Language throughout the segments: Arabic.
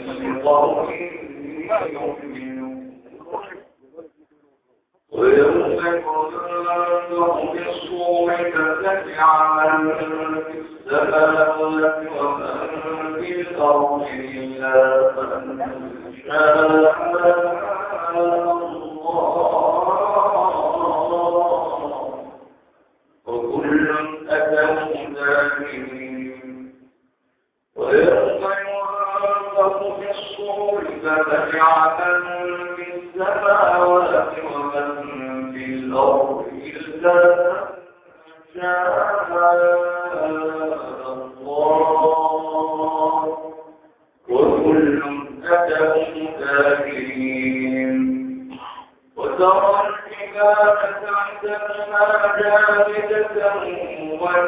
لآيات لقوم يؤمنون شاء.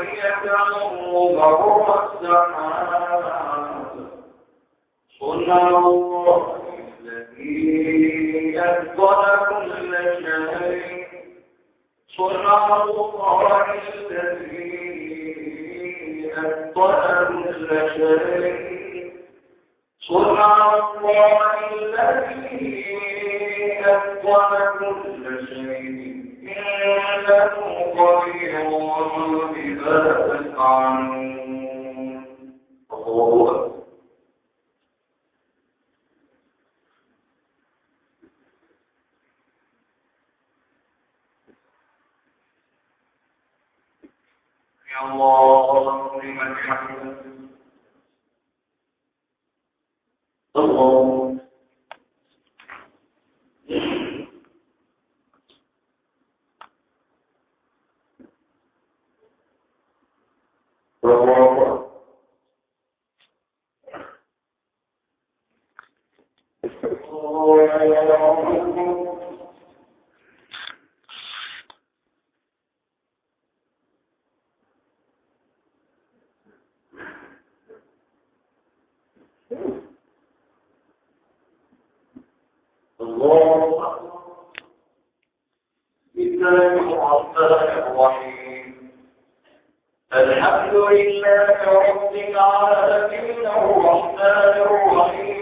وهي تمر صنع الله الذي أتقن كل شيء صنع الله الذي أتقن كل شيء. إنه خبير بما تفعلون الله أكبر يا الله لمن حمده الله الله الله بسم الله الرحمن الرحيم الحمد لله رب العالمين الرحمن الرحيم.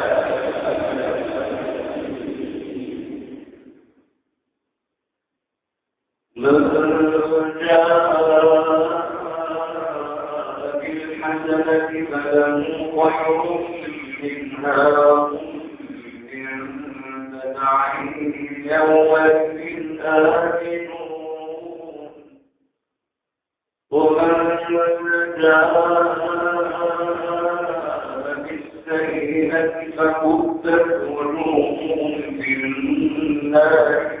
فكبت وجوههم في النار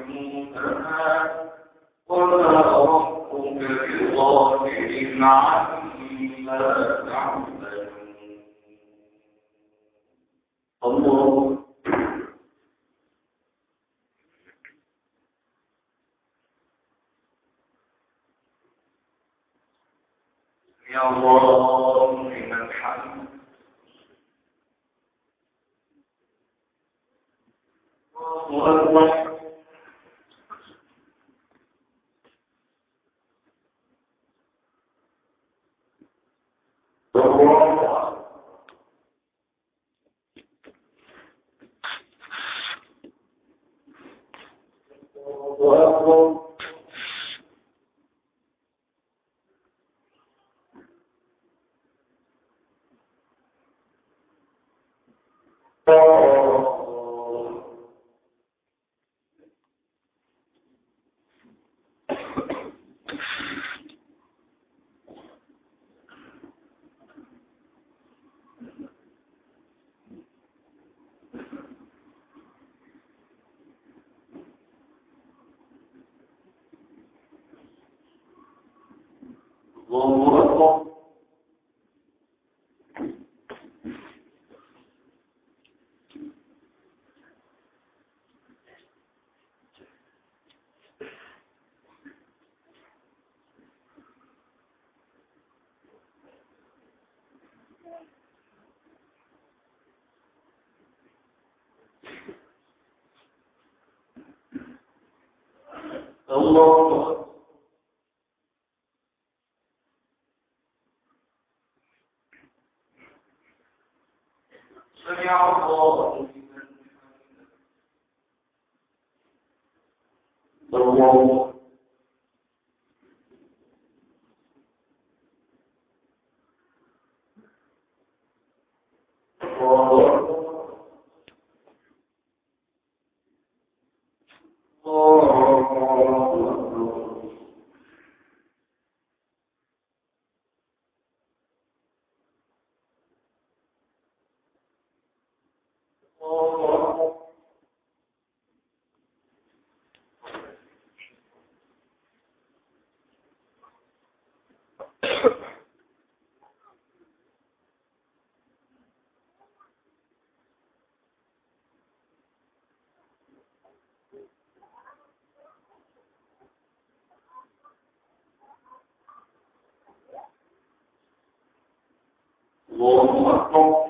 تدعمونها وما ربك بغافل عما تعملون الله يا الله لمن حمد الله أكبر الله أكبر الله أكبر الله أكبر سمع الله لمن حمده الله الله الله أكبر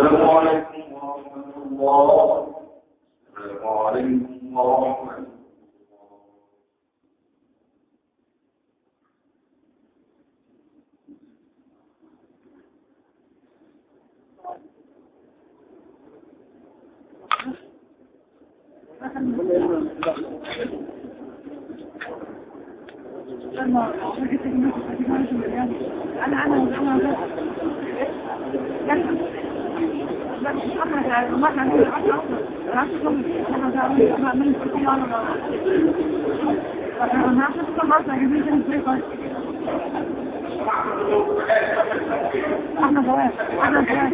السلام عليكم ورحمة الله. السلام عليكم. ورحمة الله لما أنا أنا أنا إحنا جواز إحنا